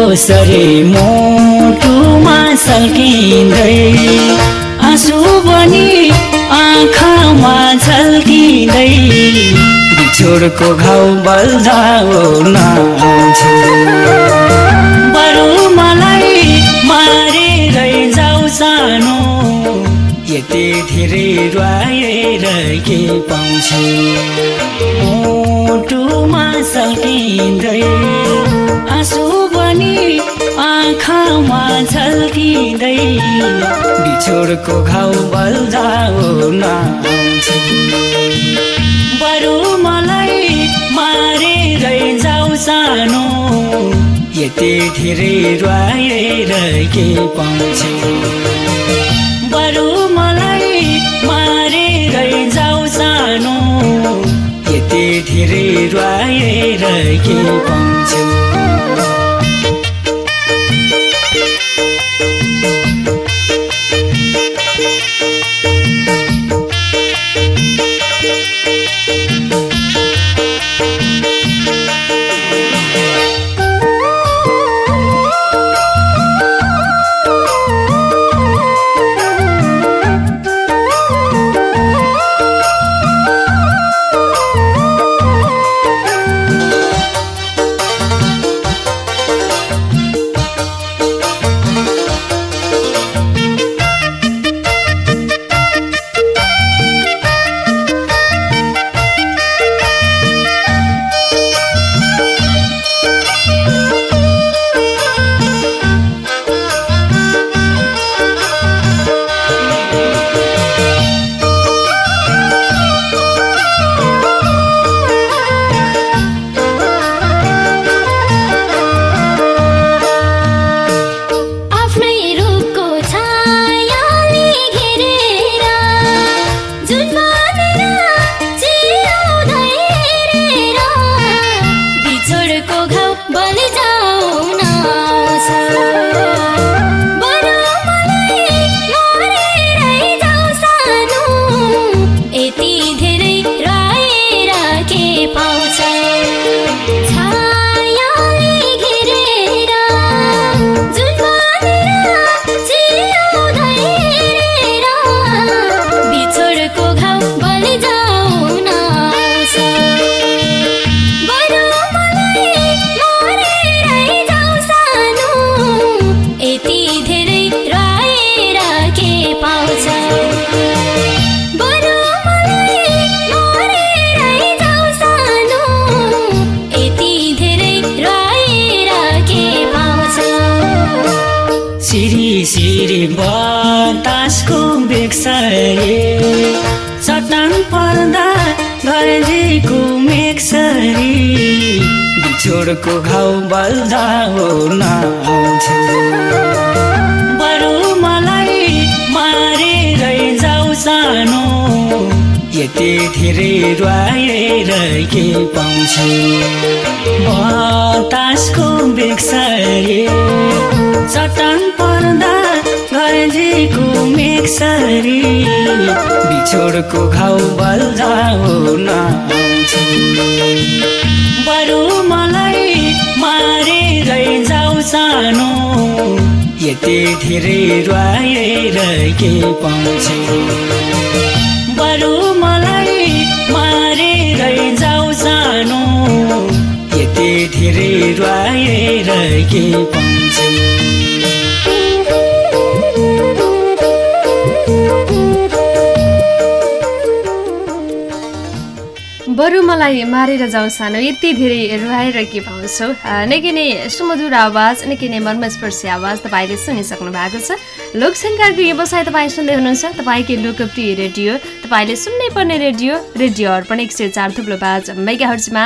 सरे मोटुमा सल्किँदै आँसु बनी आँखामा झल्किँदै बिछोडको घाउ नाउँछ बरु मलाई मारेरै जाउ सानो यति धेरै रुवाएर के पाउँछु? मुटुमा सल्किँदै आँसु पनि आँखामा झल्किँदै बिछोडको घाउ बल्दा बरु मलाई मारेरै जाउ सानो। यति धेरै रुवाएर के पाउँछु? बरु मलाई मारेरै जाउ सानो। यति धेरै रुवाएर के पाउँछु? बिछोडको घाउ बल्दा नाउँछ बरु मलाई मारेरै जाउ सानो। यति धेरै रुवाएर के पाउँछु। बतासको बेक्सरे चट्टान पर्दा घरजीको मेक्सरी। बिछोडको घाउ बल्दा नाउँछ बरु मलाई मारेरै जाउ सानो। यति धेरै रुवाएर के पाउँछु? बरु मलाई मारेरै जाउ सानो। यति धेरै रुवाएर के पाउँछु? मलाई मारेर जाउँ सानो यति धेरै रुवाएर के पाउँछौ? निकै नै सुमधुर आवाज निकै नै मर्मस्पर्शी आवाज तपाईँले सुनिसक्नु भएको छ। लोकसङ्कारको व्यवसाय तपाईँ सुन्दै हुनुहुन्छ तपाईँकै लोकप्रिय रेडियो। तपाईँले सुन्नै पर्ने रेडियो रेडियो अर्पण एक सय चार थुप्रो पाँच मेगा हर्चमा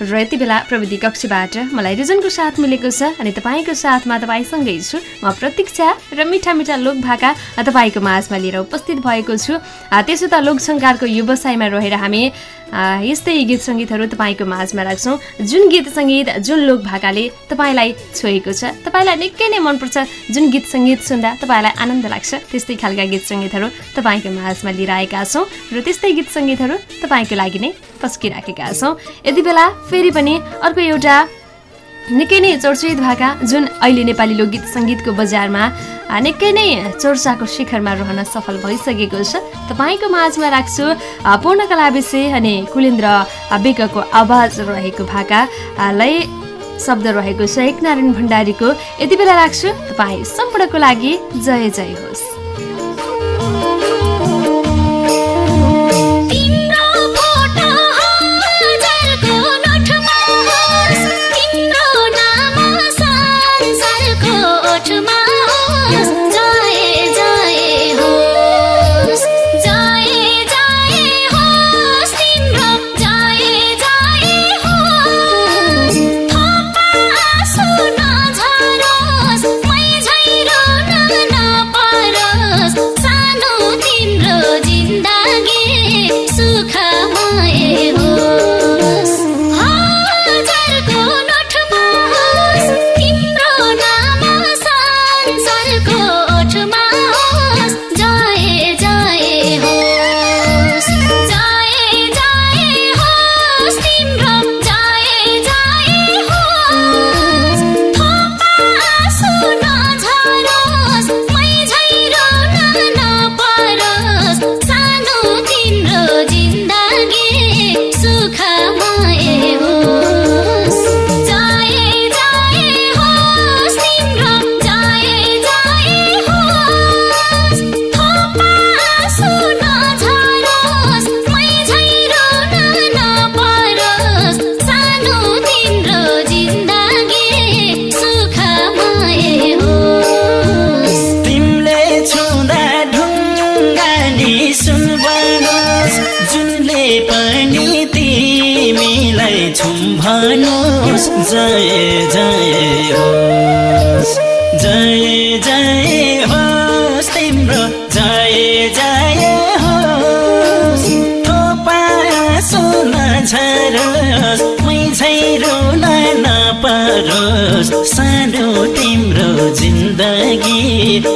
र यति बेला प्रविधि कक्षबाट मलाई रिजनको साथ मिलेको छ अनि तपाईँको साथमा तपाईँसँगै छु। म प्रतीक्षा र मिठा मिठा लोक भाका तपाईँको माझमा लिएर उपस्थित भएको छु। त्यसो त लोकसङ्कारको व्यवसायमा रहेर हामी यस्तै गीत सङ्गीतहरू तपाईँको माझमा राख्छौँ। जुन गीत सङ्गीत जुन लोक भाकाले तपाईँलाई छोएको छ तपाईँलाई निकै नै मनपर्छ जुन गीत सङ्गीत सुन्दा तपाईँलाई आनन्द लाग्छ त्यस्तै खालका गीत सङ्गीतहरू तपाईँको माझमा लिएर आएका छौँ र त्यस्तै गीत सङ्गीतहरू तपाईँको लागि नै पस्किराखेका छौँ। यति बेला फेरि पनि अर्को एउटा निकै नै चर्चित भएका जुन अहिले नेपाली लोकगीत सङ्गीतको बजारमा निकै नै चर्चाको शिखरमा रहन सफल भइसकेको छ। तपाईँको माझमा राख्छु पूर्णकला विषय अनि कुलेन्द्र विकको आवाज रहेको भाकालाई शब्द रहेको छ एकनारायण भण्डारीको। यति बेला राख्छु तपाईँ सम्पूर्णको लागि जय जय होस्।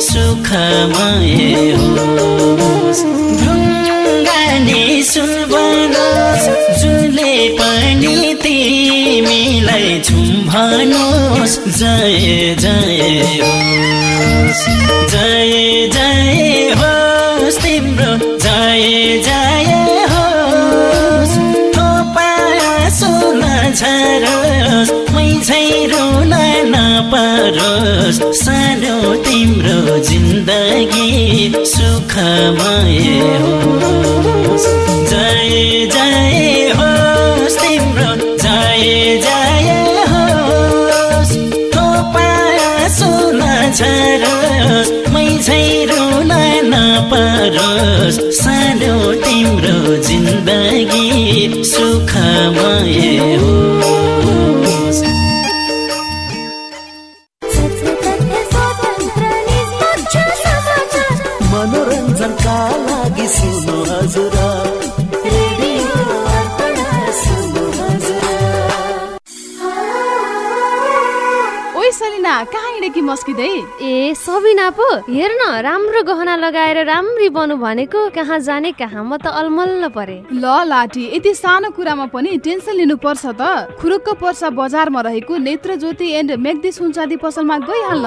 सुखमय सुन बनोस् जुनले पनि तिमीलाई छुम्भनोस् जय जय जय जय होस् तिम्रो। जय जय जिन्दगी सुखमय होस्। जय जय होस् तिम्रो। जय जय होस्। थोपा सुन झरोस्। मै झै रुन नपरोस् सानो तिम्रो जिन्दगी सुखमय होस्। मस्किँदै ए सबिना पो हेर न राम्रो गहना लगाएर राम्री बनु भनेको कहाँ जाने कहाँ म त अलमल्ल परे। ल लाठी यति सानो कुरामा पनि टेन्सन लिनु पर्छ त। खुरुक्क पर्सा बजारमा रहेको नेत्र ज्योति एन्ड मेग्दी सुनचाँदी पसलमा गइहाल्न।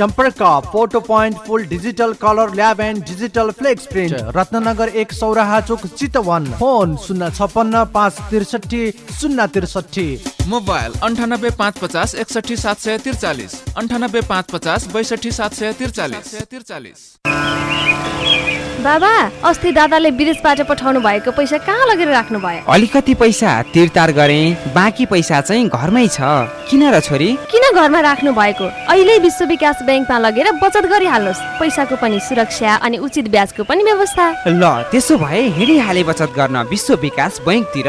सम्पर्क photo point full digital colour lab and digital flex print Ratnanagar एक सौराहा चोक चितवन। फोन शून्य छपन्न पाँच त्रिसठी शून्य त्रिसठी। मोबाइल अन्ठानब्बे पाँच पचास एकसठी सात सय त्रिचालिस। अन्ठानब्बे पाँच पचास बैसठी सात सय त्रिचालिस। त्रिचालिस बाबा अस्ति दादाले विदेशबाट पठाउनु भएको पैसा कहाँ लगेर राख्नु भयो अलिकति पैसा तिरतार गरे बाँकी पैसा चाहिँ घरमै छ। किन र छोरी? किन घरमा राख्नु भएको अहिले विश्व विकास ब्याङ्कमा लगेर बचत गरिहाल्नुहोस्। पैसाको पनि सुरक्षा अनि उचित ब्याजको पनि व्यवस्था। ल त्यसो भए हिँडिहाले बचत गर्न विश्व विकास बैङ्कतिर।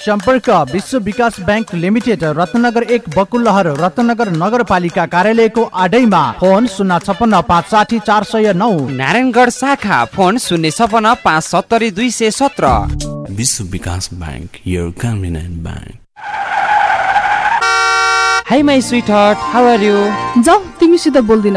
सम्पर्क विश्व विकास ब्याङ्क लिमिटेड रत्नगर एक बकुलहर रत्नगर नगरपालिका कार्यालयको आडैमा। फोन शून्य छपन्न पाँच साठी चार सय नौ। नारायणगढ शाखा फोन शून्य छपन्न पाँच सत्तरी दुई सय सत्र। Vishwa Vikas bank your convenient bank. Hi my sweet heart how are you जाऊ तिमीसित बोल्दिन।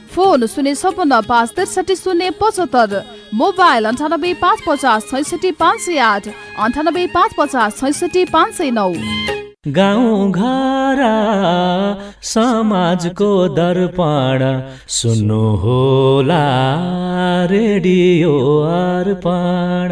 फोन शून्य छपन्न पाँच त्रिसठी शून्य पचहत्तर मोबाइल अन्ठानब्बे पाँच पचास छैसठी पाँच सय आठ अन्ठानब्बे पाँच पचास छैसठी पाँच सय नौ। गाउँ घर समाजको दर्पण सुन्नु होला रेडियो अर्पण।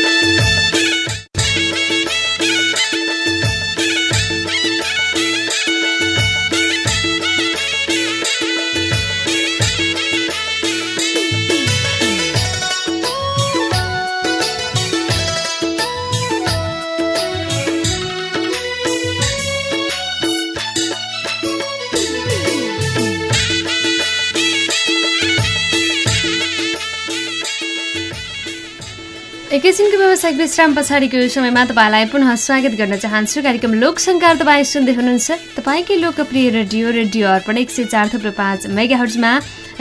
एकैछिनको व्यावसायिक विश्राम पछाडिको समयमा तपाईँलाई पुनः स्वागत गर्न चाहन्छु। कार्यक्रम लोकसङ्कार तपाईँ सुन्दै हुनुहुन्छ। तपाईँकै लोकप्रिय रेडियो रेडियो अर्पण एक सय चार थुप्रो पाँच मेगा हर्जमा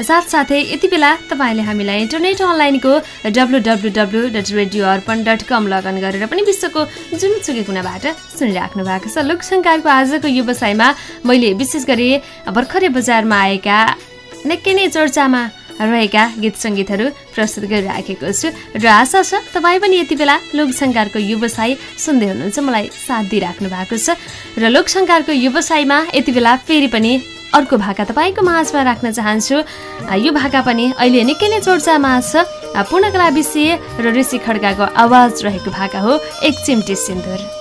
साथसाथै यति बेला तपाईँले हामीलाई इन्टरनेट अनलाइनको W W W dot radio Arpan dot com login गरेर पनि विश्वको जुनसुकै कुनाबाट सुनिराख्नु भएको छ। लोकसङ्कारको आजको व्यवसायमा मैले विशेष गरी भर्खरै बजारमा आएका निकै नै चर्चामा रहेका गीत सङ्गीतहरू प्रस्तुत गरिराखेको छु। र आशा छ तपाईँ पनि यति बेला लोकसङ्कारको व्यवसाय सुन्दै हुनुहुन्छ। मलाई साथ दिइराख्नु भएको छ। र लोकसङ्कारको व्यवसायमा यति बेला फेरि पनि अर्को भाका तपाईँको माझमा राख्न चाहन्छु। यो भाका पनि अहिले निकै नै चर्चामा छ। पूर्णकला विषय र ऋषि खड्काको आवाज रहेको भाका हो एक चिम्टी सिन्दुर।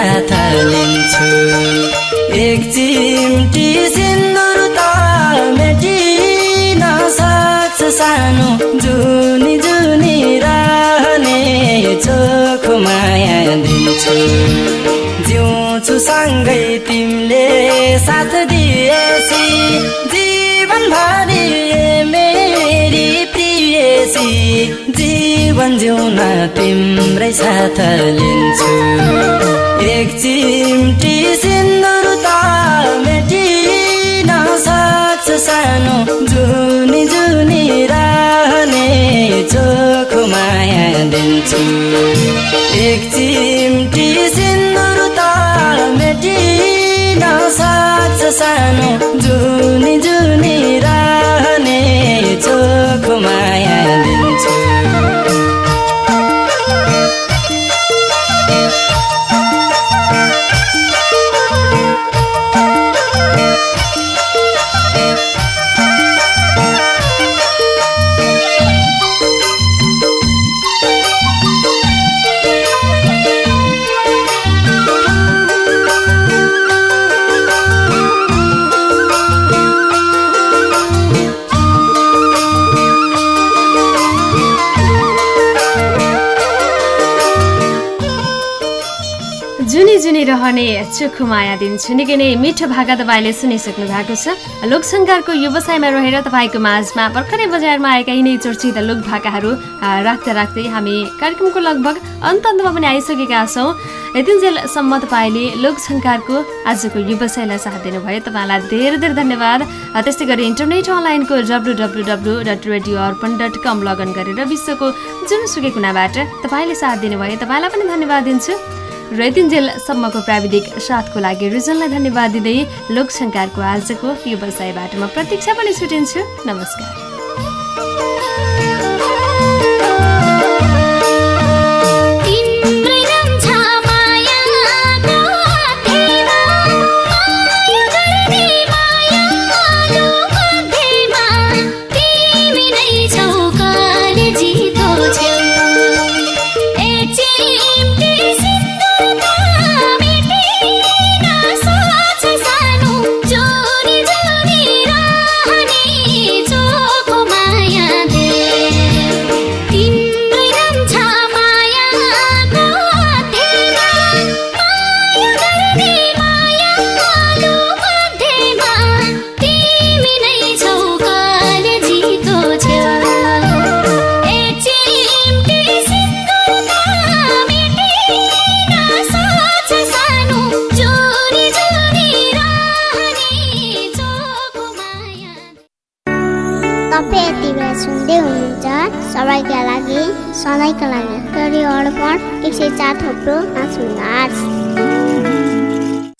तिम्रै साथ लिन्छु एक चिम्टी सिन्दुर त मेटिन सक्छ सानो जुनी जुनी रहने चोखो माया दिन्छु। जिउँछु सँगै तिमीले साथ प्रियसी जीवन जिउन तिम्रै साथ लिन्छु। एक चिम्टी सिन्दुर त मेटिन सक्छ सानो जुनी जुनी रहने चोखो माया दिन्छु। एक चिम्टी सिन्दुर त मेटिन सक्छ सानो जुनी जुनी चोखो माया दिन्छु निकै नै मिठो भाका तपाईँले सुनिसक्नु भएको छ। लोकसङ्कारको व्यवसायमा रहेर तपाईँको माझमा भर्खरै बजारमा आएका यिनै चर्चित लोक भाकाहरू राख्दा राख्दै हामी कार्यक्रमको लगभग अन्त अन्तमा पनि आइसकेका छौँ। यतिन्जेलसम्म तपाईँले लोकसङ्कारको आजको व्यवसायलाई साथ दिनुभयो। तपाईँलाई धेरै धेरै धन्यवाद। त्यस्तै गरी इन्टरनेट अनलाइनको W W W dot radio Arpan dot com login गरेर विश्वको जुनसुकै कुनाबाट तपाईँले साथ दिनुभयो। तपाईँलाई पनि धन्यवाद दिन्छु। र यतिन्जेलसम्मको प्राविधिक साथको लागि रिजनलाई धन्यवाद दिँदै लोकसङ्कारको आजको व्यवसायबाट म प्रतीक्षा पनि छुटिन्छु। नमस्कार।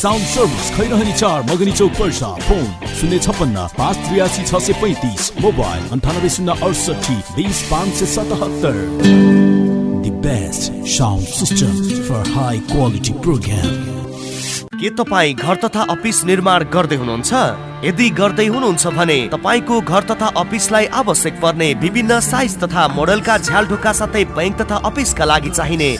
साउन्ड सर्भिस खैरहनी चार मगनी चौक पर्सा फोन शून्य छप्पन्न पाँच त्रियासी छ सय पैँतिस मोबाइल अन्ठानब्बे शून्य अडसठी बिस पाँच सय सतहत्तर The best sound system for high quality program. के तपाईँ घर तथा अफिस निर्माण गर्दै हुनुहुन्छ यदि गर्दै हुनुहुन्छ भने तपाईँको घर तथा अफिसलाई आवश्यक पर्ने विभिन्न साइज तथा मोडलका झ्याल ढोका साथै बैंक तथा अफिसका लागि चाहिने